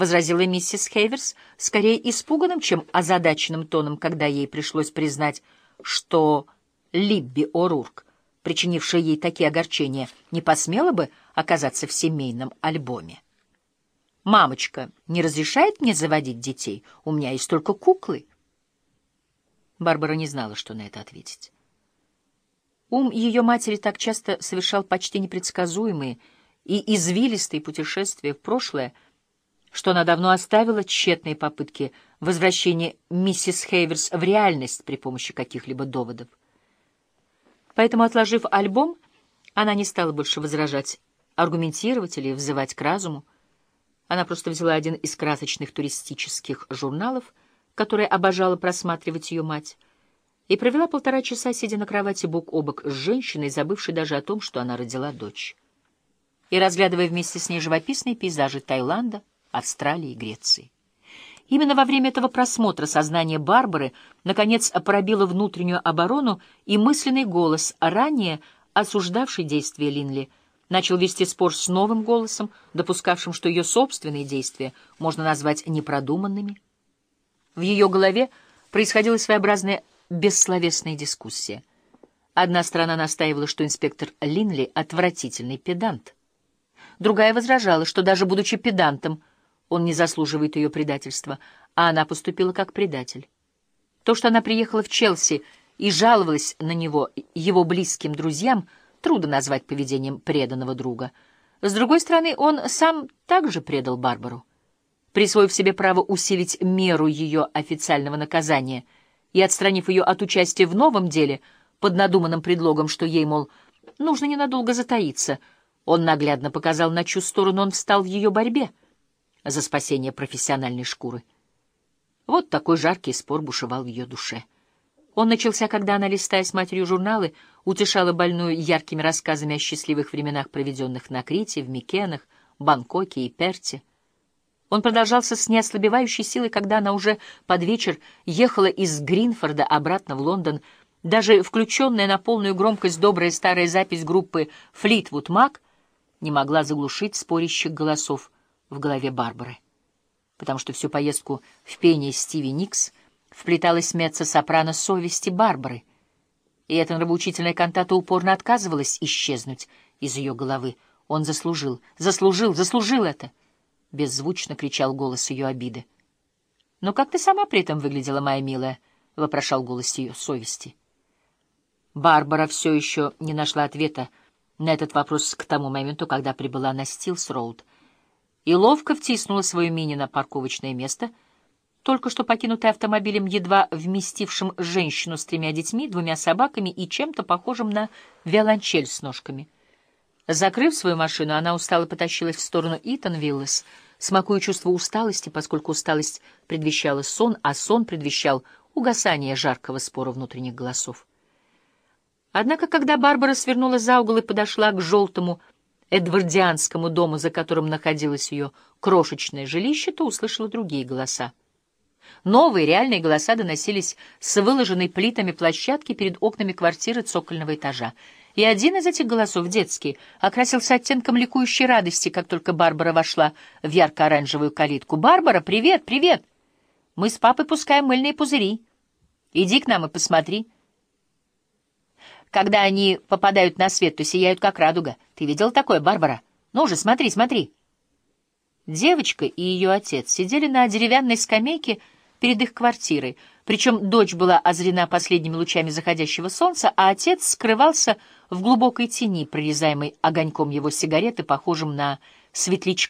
возразила миссис Хейверс, скорее испуганным, чем озадаченным тоном, когда ей пришлось признать, что Либби О'Рурк, причинившая ей такие огорчения, не посмела бы оказаться в семейном альбоме. «Мамочка не разрешает мне заводить детей? У меня есть только куклы». Барбара не знала, что на это ответить. Ум ее матери так часто совершал почти непредсказуемые и извилистые путешествия в прошлое, что она давно оставила тщетные попытки возвращения миссис Хейверс в реальность при помощи каких-либо доводов. Поэтому, отложив альбом, она не стала больше возражать, аргументировать или взывать к разуму. Она просто взяла один из красочных туристических журналов, которые обожала просматривать ее мать, и провела полтора часа, сидя на кровати бок о бок с женщиной, забывшей даже о том, что она родила дочь, и разглядывая вместе с ней живописные пейзажи Таиланда, Австралии и Греции. Именно во время этого просмотра сознание Барбары наконец пробило внутреннюю оборону, и мысленный голос, ранее осуждавший действия Линли, начал вести спор с новым голосом, допускавшим, что ее собственные действия можно назвать непродуманными. В ее голове происходила своеобразная бессловесная дискуссия. Одна сторона настаивала, что инспектор Линли — отвратительный педант. Другая возражала, что даже будучи педантом, он не заслуживает ее предательства, а она поступила как предатель. То, что она приехала в Челси и жаловалась на него его близким друзьям, трудно назвать поведением преданного друга. С другой стороны, он сам также предал Барбару. Присвоив себе право усилить меру ее официального наказания и отстранив ее от участия в новом деле под надуманным предлогом, что ей, мол, нужно ненадолго затаиться, он наглядно показал, на чью сторону он встал в ее борьбе — за спасение профессиональной шкуры. Вот такой жаркий спор бушевал в ее душе. Он начался, когда она, листая с матерью журналы, утешала больную яркими рассказами о счастливых временах, проведенных на Крите, в Микенах, Бангкоке и Перте. Он продолжался с неослабевающей силой, когда она уже под вечер ехала из Гринфорда обратно в Лондон. Даже включенная на полную громкость добрая старая запись группы «Флитвуд Мак» не могла заглушить спорящих голосов — в голове Барбары, потому что всю поездку в пение Стиви Никс вплеталась меццо-сопрано совести Барбары, и эта нравоучительная кантата упорно отказывалась исчезнуть из ее головы. Он заслужил, заслужил, заслужил это! — беззвучно кричал голос ее обиды. — Но как ты сама при этом выглядела, моя милая? — вопрошал голос ее совести. Барбара все еще не нашла ответа на этот вопрос к тому моменту, когда прибыла на Стилс-Роуд — и ловко втиснула свою мини на парковочное место, только что покинутый автомобилем, едва вместившим женщину с тремя детьми, двумя собаками и чем-то похожим на виолончель с ножками. Закрыв свою машину, она устало потащилась в сторону Итан Виллес, смакуя чувство усталости, поскольку усталость предвещала сон, а сон предвещал угасание жаркого спора внутренних голосов. Однако, когда Барбара свернула за угол и подошла к желтому, эдвардианскому дому, за которым находилось ее крошечное жилище, то услышала другие голоса. Новые реальные голоса доносились с выложенной плитами площадки перед окнами квартиры цокольного этажа. И один из этих голосов, детский, окрасился оттенком ликующей радости, как только Барбара вошла в ярко-оранжевую калитку. «Барбара, привет, привет! Мы с папой пускаем мыльные пузыри. Иди к нам и посмотри». Когда они попадают на свет, то сияют, как радуга. Ты видел такое, Барбара? Ну же, смотри, смотри. Девочка и ее отец сидели на деревянной скамейке перед их квартирой, причем дочь была озрена последними лучами заходящего солнца, а отец скрывался в глубокой тени, прорезаемой огоньком его сигареты, похожим на светлячка.